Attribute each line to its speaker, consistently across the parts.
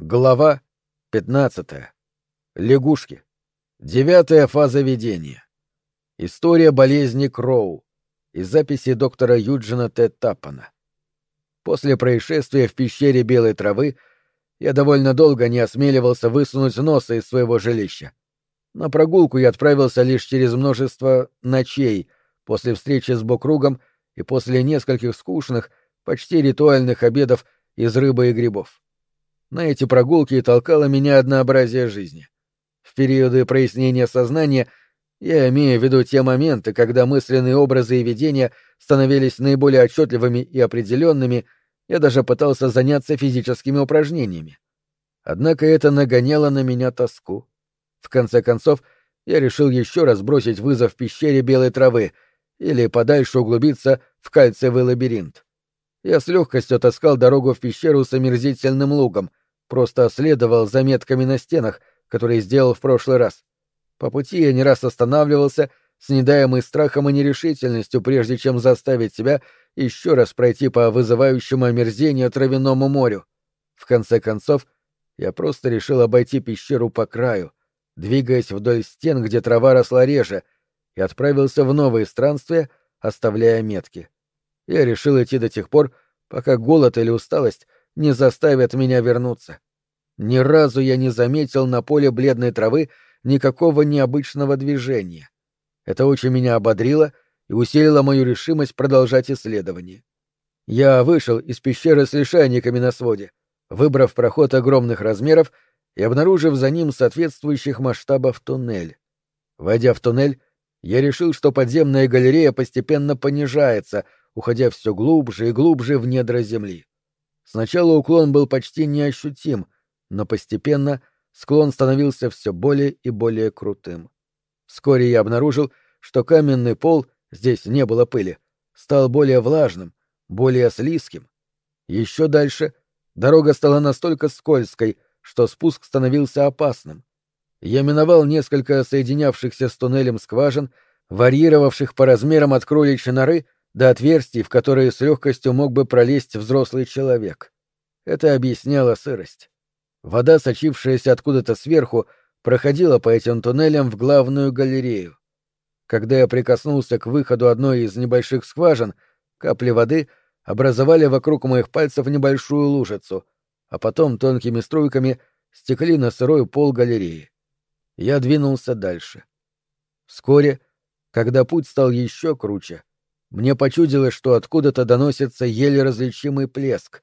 Speaker 1: Глава 15. Лягушки. Девятая фаза видения. История болезни Кроу. Из записи доктора Юджина Т. Таппана. После происшествия в пещере Белой Травы я довольно долго не осмеливался высунуть носа из своего жилища. На прогулку я отправился лишь через множество ночей после встречи с Бокругом и после нескольких скучных, почти ритуальных обедов из рыбы и грибов. На эти прогулки толкало меня однообразие жизни. В периоды прояснения сознания я имею в виду те моменты, когда мысленные образы и видения становились наиболее отчетливыми и определенными, я даже пытался заняться физическими упражнениями. Однако это нагоняло на меня тоску. В конце концов, я решил еще раз бросить вызов пещере белой травы или подальше углубиться в кальциевый лабиринт. Я с легкостью таскал дорогу в пещеру с омерзительным лугом, просто следовал заметками на стенах, которые сделал в прошлый раз. По пути я не раз останавливался, с недаемой страхом и нерешительностью, прежде чем заставить себя еще раз пройти по вызывающему омерзению травяному морю. В конце концов, я просто решил обойти пещеру по краю, двигаясь вдоль стен, где трава росла реже, и отправился в новые странствия, оставляя метки. Я решил идти до тех пор, пока голод или усталость не заставят меня вернуться. Ни разу я не заметил на поле бледной травы никакого необычного движения. Это очень меня ободрило и усилило мою решимость продолжать исследование. Я вышел из пещеры с лишайниками на своде, выбрав проход огромных размеров и обнаружив за ним соответствующих масштабов туннель. Войдя в туннель, я решил, что подземная галерея постепенно понижается, уходя все глубже и глубже в недра земли. Сначала уклон был почти неощутим, но постепенно склон становился все более и более крутым. Вскоре я обнаружил, что каменный пол, здесь не было пыли, стал более влажным, более слизким. Еще дальше дорога стала настолько скользкой, что спуск становился опасным. Я миновал несколько соединявшихся с туннелем скважин, варьировавших по размерам от кроличьей норы до отверстий, в которые с легкостью мог бы пролезть взрослый человек. Это объясняло сырость. Вода, сочившаяся откуда-то сверху, проходила по этим туннелям в главную галерею. Когда я прикоснулся к выходу одной из небольших скважин, капли воды образовали вокруг моих пальцев небольшую лужицу, а потом тонкими струйками стекли на сырой пол галереи. Я двинулся дальше. Вскоре, когда путь стал еще круче, мне почудилось, что откуда-то доносится еле различимый плеск.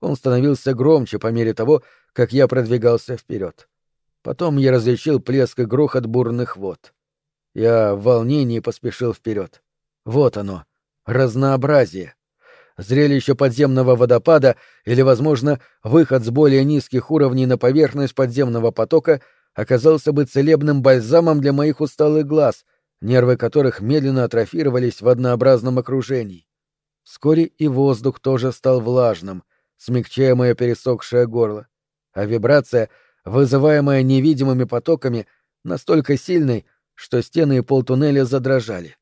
Speaker 1: Он становился громче по мере того, как я продвигался вперед. Потом я различил плеск и грохот бурных вод. Я в волнении поспешил вперед. Вот оно, разнообразие. Зрелище подземного водопада или, возможно, выход с более низких уровней на поверхность подземного потока оказался бы целебным бальзамом для моих усталых глаз, нервы которых медленно атрофировались в однообразном окружении. Вскоре и воздух тоже стал влажным, смягчая мое пересохшее горло, а вибрация, вызываемая невидимыми потоками, настолько сильной, что стены и пол туннеля задрожали.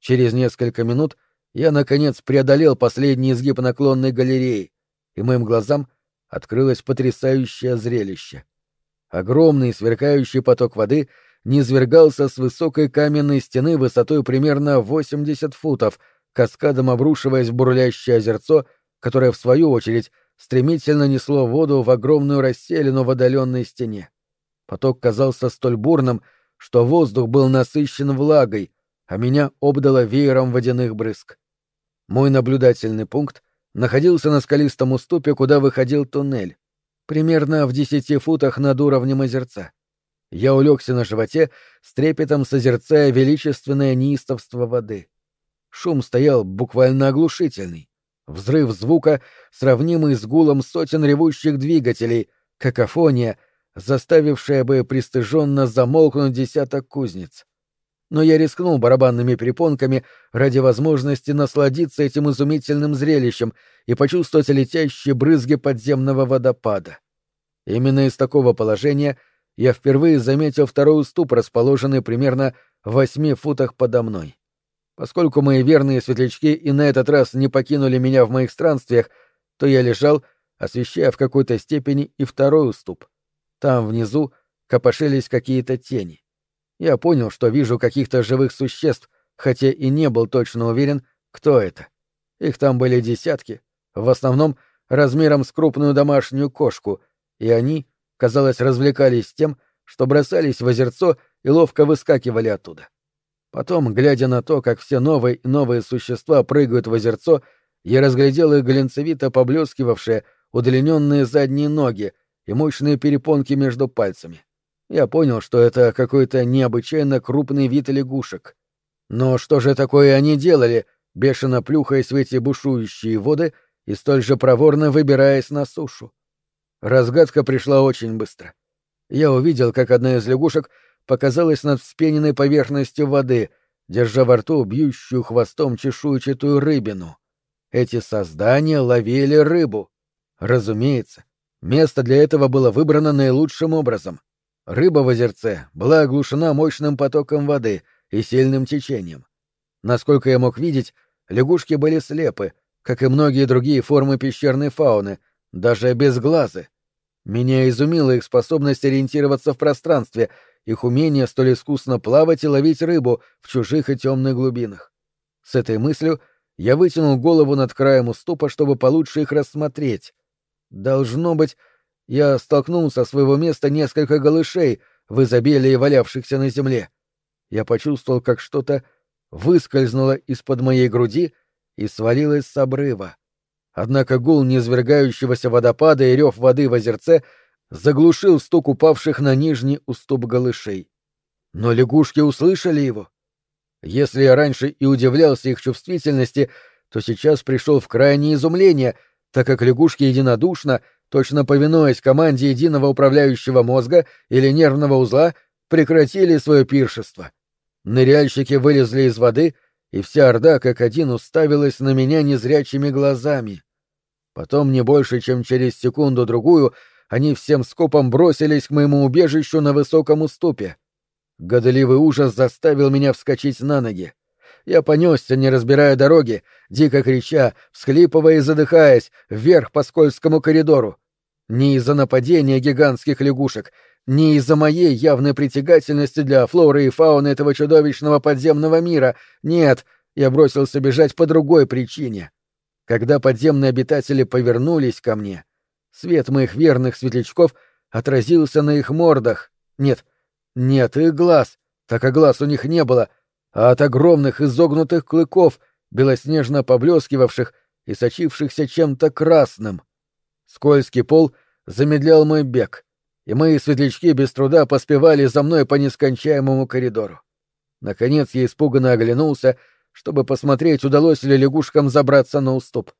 Speaker 1: Через несколько минут я, наконец, преодолел последний изгиб наклонной галереи, и моим глазам открылось потрясающее зрелище. Огромный сверкающий поток воды — низвергался с высокой каменной стены высотой примерно 80 футов, каскадом обрушиваясь в бурлящее озерцо, которое, в свою очередь, стремительно несло воду в огромную расселину в отдаленной стене. Поток казался столь бурным, что воздух был насыщен влагой, а меня обдало веером водяных брызг. Мой наблюдательный пункт находился на скалистом уступе, куда выходил туннель, примерно в десяти футах над уровнем озерца. Я улегся на животе, с трепетом созерцая величественное неистовство воды. Шум стоял буквально оглушительный. Взрыв звука, сравнимый с гулом сотен ревущих двигателей, какофония, заставившая бы пристыженно замолкнуть десяток кузнец. Но я рискнул барабанными перепонками ради возможности насладиться этим изумительным зрелищем и почувствовать летящие брызги подземного водопада. Именно из такого положения — я впервые заметил второй уступ, расположенный примерно в восьми футах подо мной. Поскольку мои верные светлячки и на этот раз не покинули меня в моих странствиях, то я лежал, освещая в какой-то степени и второй уступ. Там внизу копошились какие-то тени. Я понял, что вижу каких-то живых существ, хотя и не был точно уверен, кто это. Их там были десятки, в основном размером с крупную домашнюю кошку, и они, казалось, развлекались тем, что бросались в озерцо и ловко выскакивали оттуда. Потом, глядя на то, как все новые и новые существа прыгают в озерцо, я разглядел их глинцевито поблескивавшие, удлиненные задние ноги и мощные перепонки между пальцами. Я понял, что это какой-то необычайно крупный вид лягушек. Но что же такое они делали, бешено плюхаясь в эти бушующие воды и столь же проворно выбираясь на сушу? Разгадка пришла очень быстро. Я увидел, как одна из лягушек показалась над вспененной поверхностью воды, держа во рту бьющую хвостом чешуйчатую рыбину. Эти создания ловили рыбу. Разумеется, место для этого было выбрано наилучшим образом. Рыба в озерце была оглушена мощным потоком воды и сильным течением. Насколько я мог видеть, лягушки были слепы, как и многие другие формы пещерной фауны, даже без глаза. Меня изумила их способность ориентироваться в пространстве, их умение столь искусно плавать и ловить рыбу в чужих и темных глубинах. С этой мыслью я вытянул голову над краем уступа, чтобы получше их рассмотреть. Должно быть, я столкнул со своего места несколько голышей в изобилии валявшихся на земле. Я почувствовал, как что-то выскользнуло из-под моей груди и свалилось с обрыва. Однако гул низвергающегося водопада и рев воды в озерце заглушил стук упавших на нижний уступ голышей. Но лягушки услышали его. Если я раньше и удивлялся их чувствительности, то сейчас пришел в крайнее изумление, так как лягушки единодушно — точно повинуясь команде единого управляющего мозга или нервного узла, прекратили свое пиршество. Ныряльщики вылезли из воды, и вся орда как один уставилась на меня незрячими глазами. Потом, не больше, чем через секунду-другую, они всем скопом бросились к моему убежищу на высоком уступе. Годоливый ужас заставил меня вскочить на ноги. Я понесся, не разбирая дороги, дико крича, всхлипывая и задыхаясь, вверх по скользкому коридору. Не из-за нападения гигантских лягушек, не из-за моей явной притягательности для флоры и фауны этого чудовищного подземного мира. Нет, я бросился бежать по другой причине. Когда подземные обитатели повернулись ко мне, свет моих верных светлячков отразился на их мордах. Нет, нет их глаз, так как глаз у них не было, а от огромных изогнутых клыков, белоснежно поблескивавших и сочившихся чем-то красным — Скользкий пол замедлял мой бег, и мои светлячки без труда поспевали за мной по нескончаемому коридору. Наконец я испуганно оглянулся, чтобы посмотреть, удалось ли лягушкам забраться на уступ.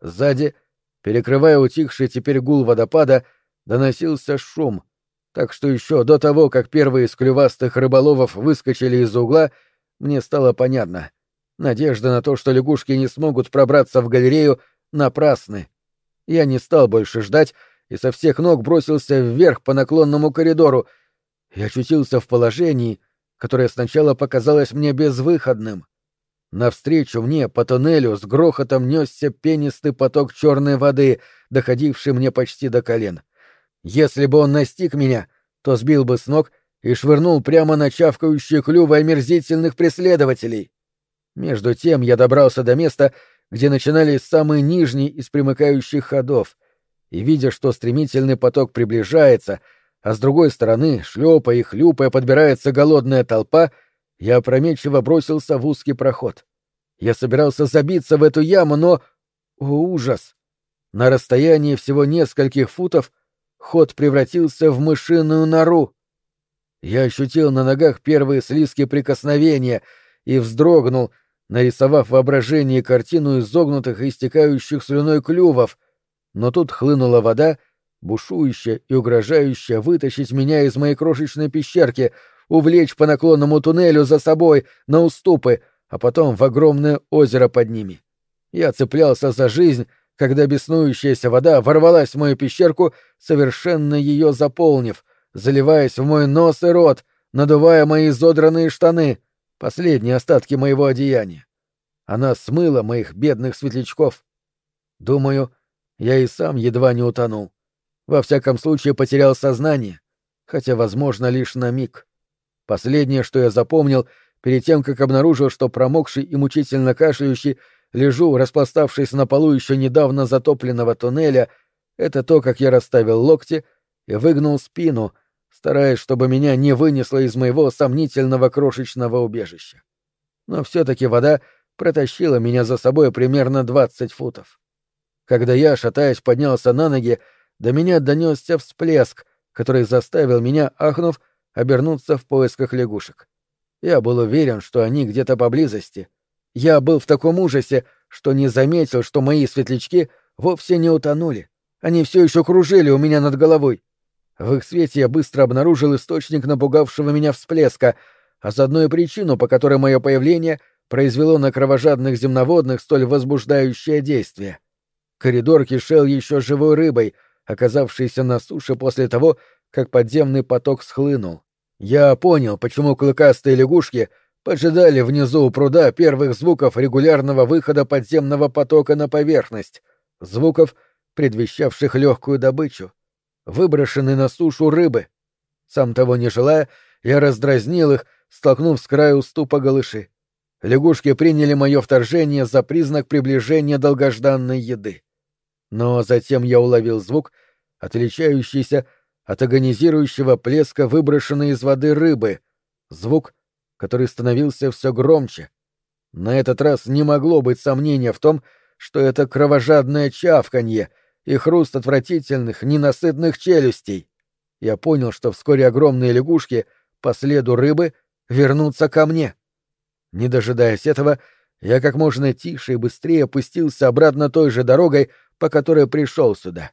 Speaker 1: Сзади, перекрывая утихший теперь гул водопада, доносился шум, так что еще до того, как первые из клювастых рыболовов выскочили из угла, мне стало понятно. Надежда на то, что лягушки не смогут пробраться в галерею, напрасны. Я не стал больше ждать и со всех ног бросился вверх по наклонному коридору и очутился в положении, которое сначала показалось мне безвыходным. Навстречу мне по тоннелю с грохотом несся пенистый поток черной воды, доходивший мне почти до колен. Если бы он настиг меня, то сбил бы с ног и швырнул прямо на чавкающие клювы омерзительных преследователей. Между тем я добрался до места, где начинались самые нижние из примыкающих ходов, и, видя, что стремительный поток приближается, а с другой стороны, шлепая и хлюпая, подбирается голодная толпа, я опрометчиво бросился в узкий проход. Я собирался забиться в эту яму, но... О, ужас! На расстоянии всего нескольких футов ход превратился в мышиную нору. Я ощутил на ногах первые слизкие прикосновения и вздрогнул — нарисовав воображение картину изогнутых и истекающих слюной клювов, но тут хлынула вода, бушующая и угрожающая вытащить меня из моей крошечной пещерки, увлечь по наклонному туннелю за собой на уступы, а потом в огромное озеро под ними. Я цеплялся за жизнь, когда беснующаяся вода ворвалась в мою пещерку, совершенно ее заполнив, заливаясь в мой нос и рот, надувая мои изодранные штаны — последние остатки моего одеяния. Она смыла моих бедных светлячков. Думаю, Я и сам едва не утонул. Во всяком случае потерял сознание, хотя, возможно, лишь на миг. Последнее, что я запомнил, перед тем, как обнаружил, что промокший и мучительно кашляющий лежу, распластавшись на полу еще недавно затопленного туннеля, это то, как я расставил локти и выгнул спину, стараясь, чтобы меня не вынесло из моего сомнительного крошечного убежища. Но все-таки вода протащила меня за собой примерно двадцать футов. Когда я, шатаясь, поднялся на ноги, до меня донесся всплеск, который заставил меня, ахнув, обернуться в поисках лягушек. Я был уверен, что они где-то поблизости. Я был в таком ужасе, что не заметил, что мои светлячки вовсе не утонули. Они все еще кружили у меня над головой. В их свете я быстро обнаружил источник напугавшего меня всплеска, а заодно и причину, по которой мое появление произвело на кровожадных земноводных столь возбуждающее действие. Коридор кишел еще живой рыбой, оказавшейся на суше после того, как подземный поток схлынул. Я понял, почему клыкастые лягушки поджидали внизу у пруда первых звуков регулярного выхода подземного потока на поверхность, звуков, предвещавших легкую добычу выброшены на сушу рыбы. Сам того не желая, я раздразнил их, столкнув с краю уступа голыши. Лягушки приняли мое вторжение за признак приближения долгожданной еды. Но затем я уловил звук, отличающийся от агонизирующего плеска выброшенной из воды рыбы, звук, который становился все громче. На этот раз не могло быть сомнения в том, что это кровожадное чавканье — и хруст отвратительных, ненасытных челюстей. Я понял, что вскоре огромные лягушки по следу рыбы вернутся ко мне. Не дожидаясь этого, я как можно тише и быстрее опустился обратно той же дорогой, по которой пришел сюда.